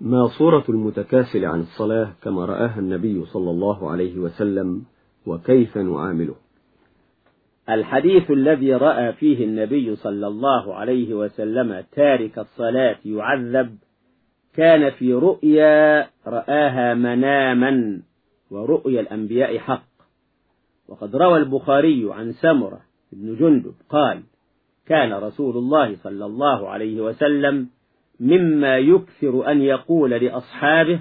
ما صورة المتكاسل عن الصلاة كما رآها النبي صلى الله عليه وسلم وكيف نعامله. الحديث الذي رأى فيه النبي صلى الله عليه وسلم تارك الصلاة يعذب كان في رؤيا رآها مناما ورؤيا الأنبياء حق. وقد روى البخاري عن سمرة بن جندب قال كان رسول الله صلى الله عليه وسلم مما يكثر أن يقول لأصحابه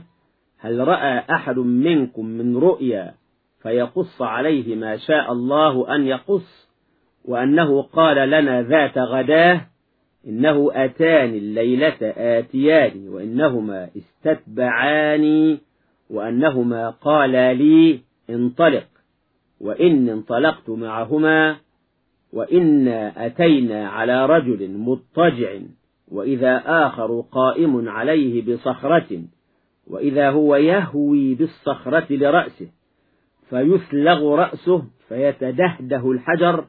هل رأى أحد منكم من رؤيا فيقص عليه ما شاء الله أن يقص؟ وأنه قال لنا ذات غداه إنه أتاني الليلة آتيان وإنهما استتبعاني وأنهما قالا لي انطلق وإن انطلقت معهما وإنا أتينا على رجل مضطجع. وإذا آخر قائم عليه بصخرة وإذا هو يهوي بالصخرة لرأسه فيثلغ رأسه فيتدهده الحجر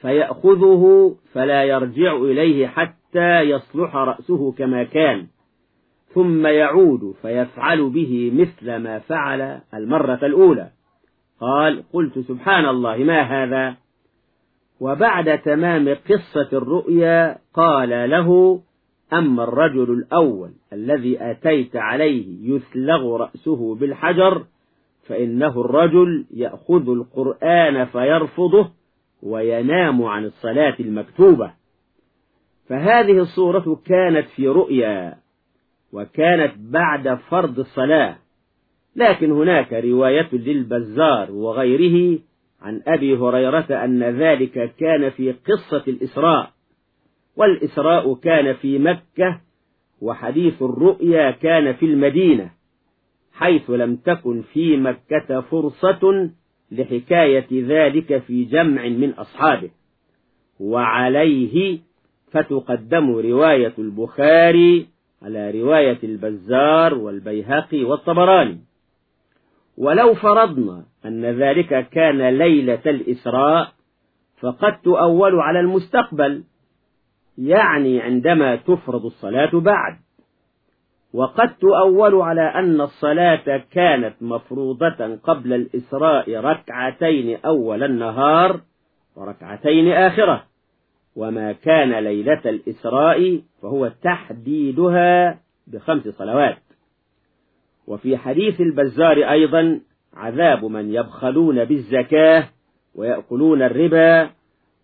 فيأخذه فلا يرجع إليه حتى يصلح رأسه كما كان ثم يعود فيفعل به مثل ما فعل المرة الأولى. قال قلت سبحان الله ما هذا؟ وبعد تمام قصة الرؤيا قال له أما الرجل الأول الذي أتيت عليه يثلغ رأسه بالحجر فإنه الرجل يأخذ القرآن فيرفضه وينام عن الصلاة المكتوبة. فهذه الصورة كانت في رؤيا وكانت بعد فرض الصلاة. لكن هناك رواية للبزار وغيره عن أبي هريرة أن ذلك كان في قصة الإسراء. والإسراء كان في مكة وحديث الرؤيا كان في المدينة حيث لم تكن في مكة فرصة لحكاية ذلك في جمع من أصحابه. وعليه فتقدم رواية البخاري على رواية البزار والبيهقي والطبراني. ولو فرضنا أن ذلك كان ليلة الإسراء فقد تؤول على المستقبل يعني عندما تفرض الصلاة بعد. وقد تؤول على أن الصلاة كانت مفروضة قبل الإسراء ركعتين أول النهار وركعتين آخرة. وما كان ليلة الإسراء فهو تحديدها بخمس صلوات. وفي حديث البزار أيضا عذاب من يبخلون بالزكاة ويأكلون الربا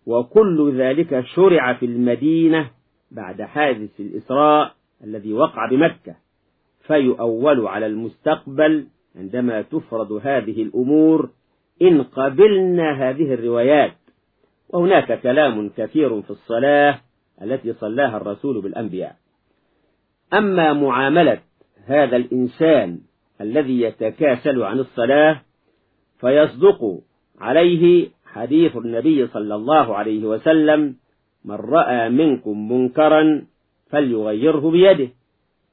وكل ذلك شرع في المدينة بعد حادث الإسراء الذي وقع بمكة فيؤول على المستقبل عندما تفرض هذه الأمور إن قبلنا هذه الروايات. وهناك كلام كثير في الصلاة التي صلاها الرسول بالأنبياء. أما معاملة هذا الإنسان الذي يتكاسل عن الصلاة فيصدق عليه حديث النبي صلى الله عليه وسلم من رأى منكم منكرا فليغيره بيده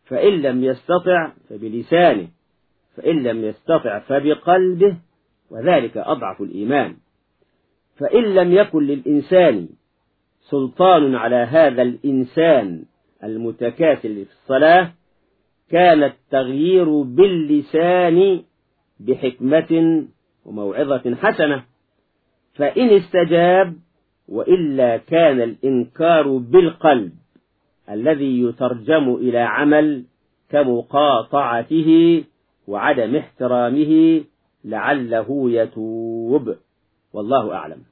فإن لم يستطع فبلسانه فإن لم يستطع فبقلبه وذلك أضعف الإيمان. فإن لم يكن للإنسان سلطان على هذا الإنسان المتكاسل في الصلاة كان التغيير باللسان بحكمة وموعظة حسنة. فإن استجاب وإلا كان الإنكار بالقلب الذي يترجم إلى عمل كمقاطعته وعدم احترامه لعله يتوب. والله أعلم.